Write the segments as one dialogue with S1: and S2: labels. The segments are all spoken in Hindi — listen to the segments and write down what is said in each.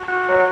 S1: you.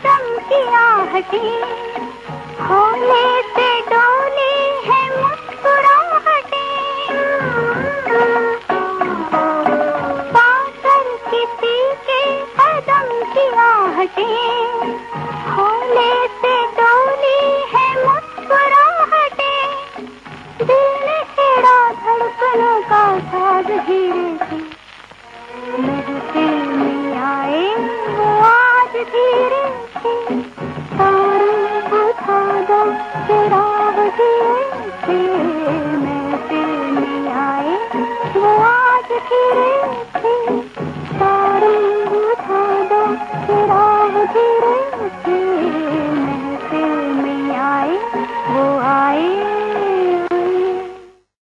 S1: शबनम की आहटी खोने से डोली है मुस्कुराहटे। पाकर किसी के कदम की आहटी। खोने से डोली है मुस्कुराहटे। दिल छेड़ा धड़कनों का साज धीरे से। मैं तेरे आए वो आज फिर